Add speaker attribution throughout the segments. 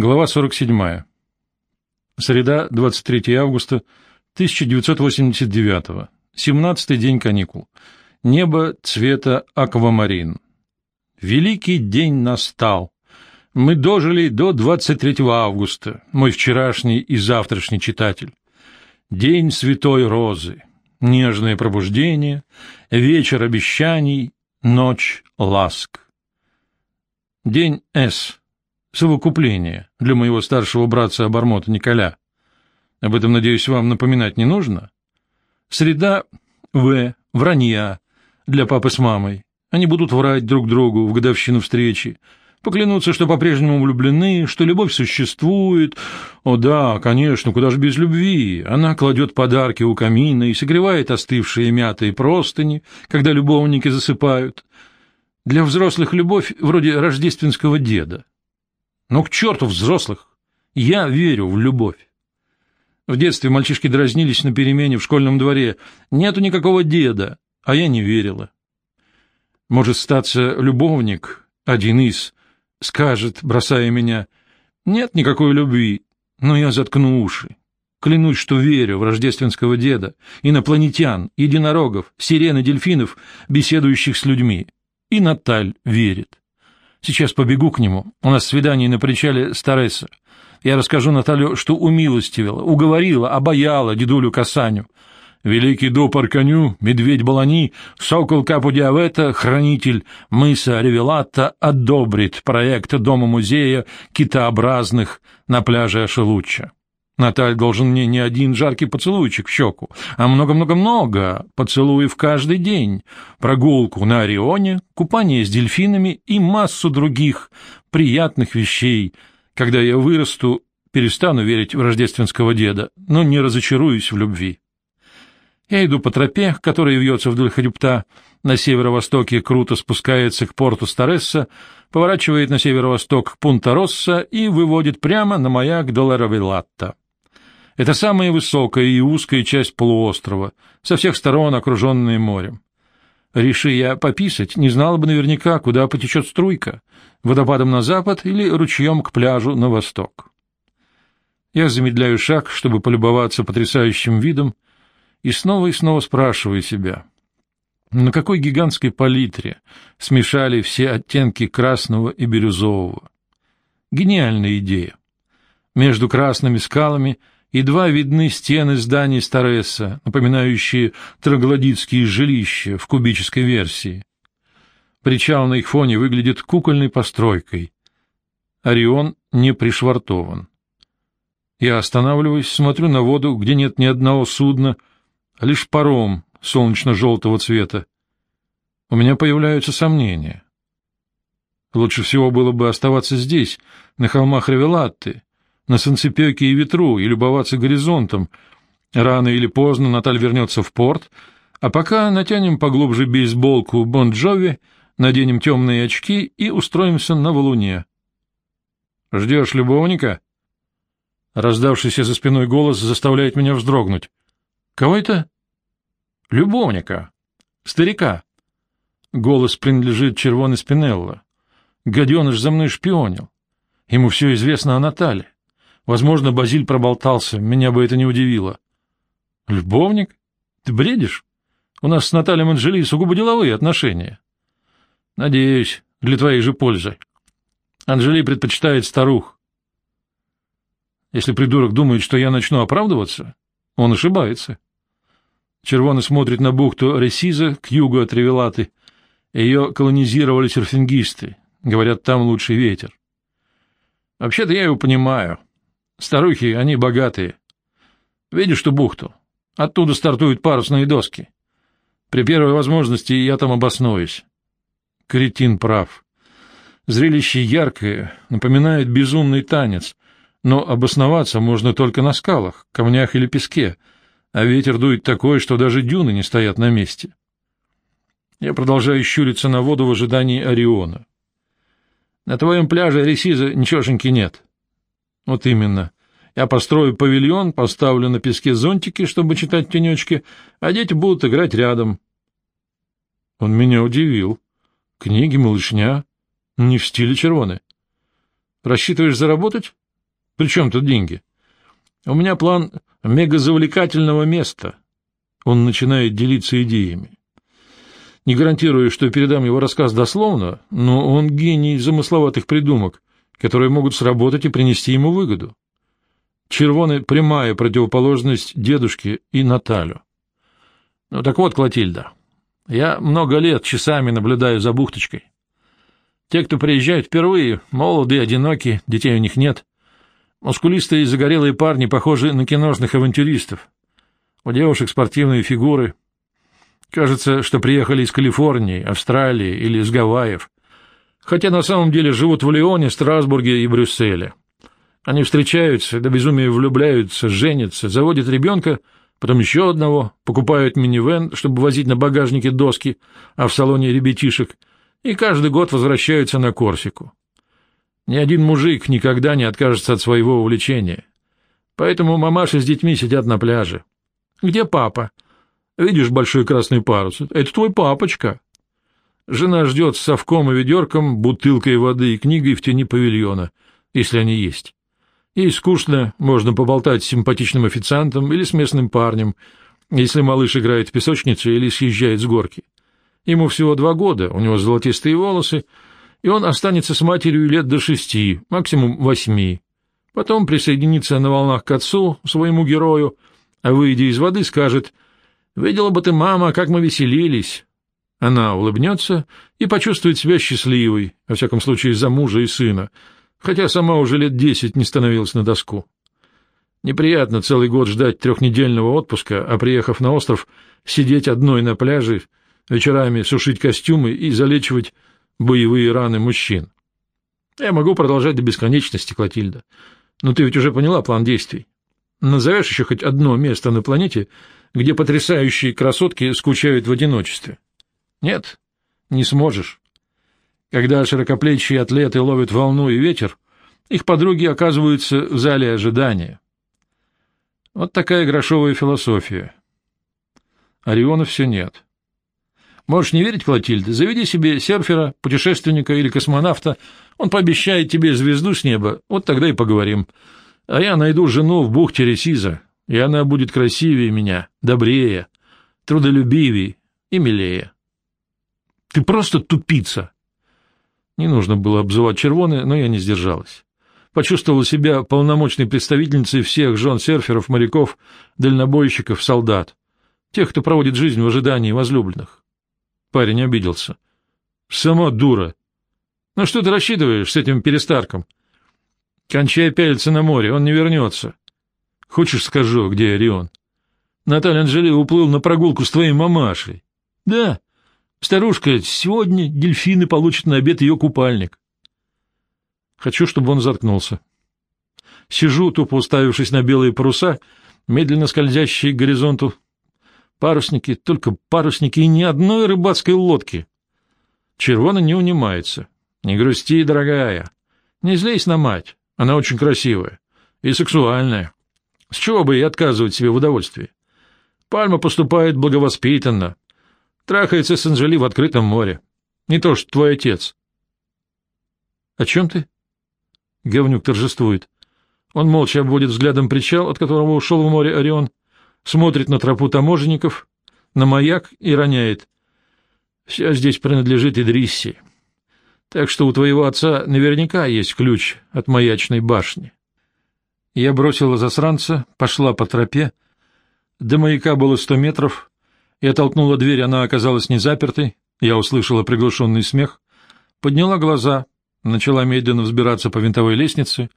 Speaker 1: Глава 47. Среда, 23 августа 1989. 17-й день каникул. Небо цвета аквамарин. Великий день настал. Мы дожили до 23 августа, мой вчерашний и завтрашний читатель. День святой розы, нежное пробуждение, вечер обещаний, ночь ласк. День С совокупление для моего старшего братца Обормота Николя. Об этом, надеюсь, вам напоминать не нужно. Среда В. Вранья для папы с мамой. Они будут врать друг другу в годовщину встречи, поклянутся, что по-прежнему влюблены, что любовь существует. О да, конечно, куда же без любви. Она кладет подарки у камина и согревает остывшие мятые простыни, когда любовники засыпают. Для взрослых любовь вроде рождественского деда. Но к черту взрослых! Я верю в любовь. В детстве мальчишки дразнились на перемене в школьном дворе. Нету никакого деда, а я не верила. Может, статься любовник, один из, скажет, бросая меня, нет никакой любви, но я заткну уши. Клянусь, что верю в рождественского деда, инопланетян, единорогов, сирены дельфинов, беседующих с людьми. И Наталь верит. Сейчас побегу к нему. У нас свидание на причале Стареса. Я расскажу Наталью, что умилостивила, уговорила, обаяла дедулю Касаню. Великий дуб Арканю, медведь Балани, сокол Капу-Диавета, хранитель мыса Ревелатта одобрит проект дома-музея китообразных на пляже Ашелучча. Наталь должен мне не один жаркий поцелуйчик в щеку, а много-много-много поцелуев каждый день, прогулку на Орионе, купание с дельфинами и массу других приятных вещей. Когда я вырасту, перестану верить в рождественского деда, но не разочаруюсь в любви. Я иду по тропе, которая вьется вдоль хребта, на северо-востоке круто спускается к порту Старесса, поворачивает на северо-восток к Пунта-Росса и выводит прямо на маяк Доларовелатта. Это самая высокая и узкая часть полуострова, со всех сторон окруженная морем. Реши я пописать, не знала бы наверняка, куда потечет струйка, водопадом на запад или ручьем к пляжу на восток. Я замедляю шаг, чтобы полюбоваться потрясающим видом, и снова и снова спрашиваю себя, на какой гигантской палитре смешали все оттенки красного и бирюзового. Гениальная идея. Между красными скалами — Едва видны стены зданий Стареса, напоминающие троглодитские жилища в кубической версии. Причал на их фоне выглядит кукольной постройкой. Орион не пришвартован. Я останавливаюсь, смотрю на воду, где нет ни одного судна, а лишь паром солнечно-желтого цвета. У меня появляются сомнения. Лучше всего было бы оставаться здесь, на холмах Ревелатты, на солнцепеке и ветру и любоваться горизонтом. Рано или поздно Наталь вернется в порт, а пока натянем поглубже бейсболку Бон-Джови, наденем темные очки и устроимся на валуне. — Ждешь любовника? Раздавшийся за спиной голос заставляет меня вздрогнуть. — Кого это? — Любовника. Старика. Голос принадлежит Червоне Спинелло. Гаденыш за мной шпионил. Ему все известно о Наталье. Возможно, Базиль проболтался, меня бы это не удивило. — Любовник? Ты бредишь? У нас с Натальей Манжели сугубо деловые отношения. — Надеюсь, для твоей же пользы. Анжели предпочитает старух. Если придурок думает, что я начну оправдываться, он ошибается. Червоный смотрит на бухту Ресиза к югу от Ревелаты. Ее колонизировали серфингисты. Говорят, там лучший ветер. Вообще-то я его понимаю. Старухи, они богатые. Видишь ту бухту? Оттуда стартуют парусные доски. При первой возможности я там обоснуюсь. Кретин прав. Зрелище яркое, напоминает безумный танец, но обосноваться можно только на скалах, камнях или песке, а ветер дует такой, что даже дюны не стоят на месте. Я продолжаю щуриться на воду в ожидании Ориона. На твоем пляже Ресиза ничегошеньки нет. Вот именно. Я построю павильон, поставлю на песке зонтики, чтобы читать тенечки, а дети будут играть рядом. Он меня удивил. Книги, малышня. Не в стиле червоны. Рассчитываешь заработать? При чем тут деньги? У меня план мегазавлекательного места. Он начинает делиться идеями. Не гарантирую, что передам его рассказ дословно, но он гений замысловатых придумок, которые могут сработать и принести ему выгоду. Червоны — прямая противоположность дедушке и Наталю. Ну так вот, Клотильда, я много лет часами наблюдаю за бухточкой. Те, кто приезжают впервые, молоды, одиноки, детей у них нет. Мускулистые и загорелые парни похожи на киношных авантюристов. У девушек спортивные фигуры. Кажется, что приехали из Калифорнии, Австралии или из Гавайев. Хотя на самом деле живут в Лионе, Страсбурге и Брюсселе. Они встречаются, до безумия влюбляются, женятся, заводят ребенка, потом еще одного, покупают минивэн, чтобы возить на багажнике доски, а в салоне ребятишек, и каждый год возвращаются на Корсику. Ни один мужик никогда не откажется от своего увлечения. Поэтому мамаши с детьми сидят на пляже. Где папа? Видишь большой красный парус? Это твой папочка. Жена ждет с совком и ведерком, бутылкой воды и книгой в тени павильона, если они есть. Ей скучно, можно поболтать с симпатичным официантом или с местным парнем, если малыш играет в песочнице или съезжает с горки. Ему всего два года, у него золотистые волосы, и он останется с матерью лет до шести, максимум восьми. Потом присоединится на волнах к отцу, своему герою, а, выйдя из воды, скажет «Видела бы ты, мама, как мы веселились». Она улыбнется и почувствует себя счастливой, во всяком случае, за мужа и сына, хотя сама уже лет десять не становилась на доску. Неприятно целый год ждать трехнедельного отпуска, а приехав на остров, сидеть одной на пляже, вечерами сушить костюмы и залечивать боевые раны мужчин. Я могу продолжать до бесконечности, Клотильда. Но ты ведь уже поняла план действий. Назовешь еще хоть одно место на планете, где потрясающие красотки скучают в одиночестве? Нет, не сможешь. Когда широкоплечие атлеты ловят волну и ветер, их подруги оказываются в зале ожидания. Вот такая грошовая философия. Ориона все нет. Можешь не верить, Клотильда, заведи себе серфера, путешественника или космонавта, он пообещает тебе звезду с неба, вот тогда и поговорим. А я найду жену в бухте Ресиза, и она будет красивее меня, добрее, трудолюбивее и милее. Ты просто тупица, не нужно было обзывать червоны, но я не сдержалась. Почувствовала себя полномочной представительницей всех жен серферов, моряков, дальнобойщиков, солдат. Тех, кто проводит жизнь в ожидании возлюбленных. Парень обиделся. — Сама дура. Ну что ты рассчитываешь с этим перестарком? Кончай пялиться на море, он не вернется. Хочешь, скажу, где Орион? Наталья Анжели уплыл на прогулку с твоей мамашей. — Да. Старушка, сегодня дельфины получат на обед ее купальник. Хочу, чтобы он заткнулся. Сижу, тупо уставившись на белые паруса, медленно скользящие к горизонту. Парусники, только парусники и ни одной рыбацкой лодки. Червона не унимается. Не грусти, дорогая. Не злись на мать. Она очень красивая и сексуальная. С чего бы ей отказывать себе в удовольствии? Пальма поступает благовоспитанно, Трахается с Анжели в открытом море. Не то что твой отец. — О чем ты? Говнюк торжествует. Он молча обводит взглядом причал, от которого ушел в море Орион, смотрит на тропу таможенников, на маяк и роняет. Все здесь принадлежит Идриссе. Так что у твоего отца наверняка есть ключ от маячной башни. Я бросила засранца, пошла по тропе. До маяка было сто метров, я толкнула дверь, она оказалась не запертой. Я услышала приглушенный смех. Подняла глаза, начала медленно взбираться по винтовой лестнице.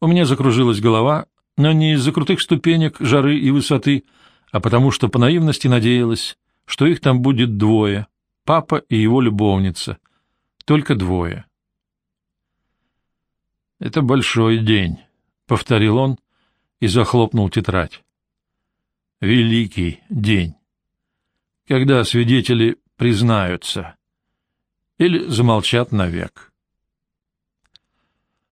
Speaker 1: У меня закружилась голова, но не из-за крутых ступенек, жары и высоты, а потому что по наивности надеялась, что их там будет двое — папа и его любовница. Только двое. «Это большой день», — повторил он и захлопнул тетрадь. «Великий день» когда свидетели признаются или замолчат навек.